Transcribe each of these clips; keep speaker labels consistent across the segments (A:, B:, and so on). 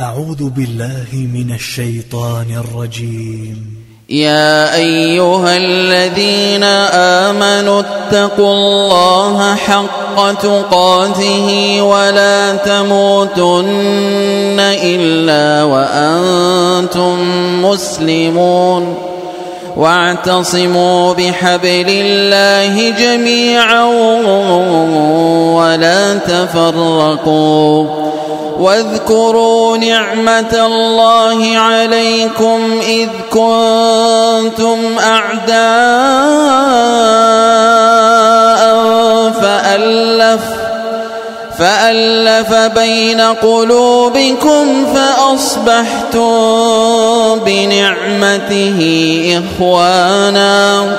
A: أعوذ بالله من الشيطان الرجيم.
B: يا أيها الذين آمنوا اتقوا الله حق تقاته ولا تموتن إلا وأنتم مسلمون. واعتصموا بحبل الله جميعا ولا تفرقوا. واذكروا نعمة الله عليكم إذ كنتم أعداء فألف فألف بين قلوبكم فأصبحتم بنعمته إخواناً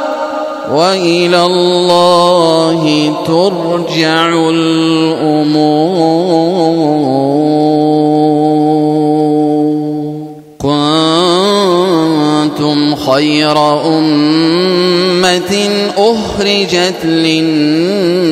B: وإلى الله ترجع الأمور. كنتم خير أمة أخرجت للناس.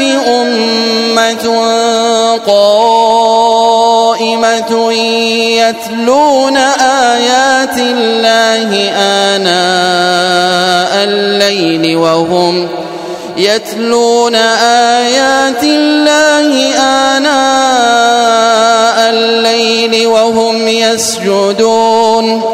B: الكتاب أمة قائمة يتلون آيات الله آناء الليل وهم يتلون آيات الله آناء الليل وهم يسجدون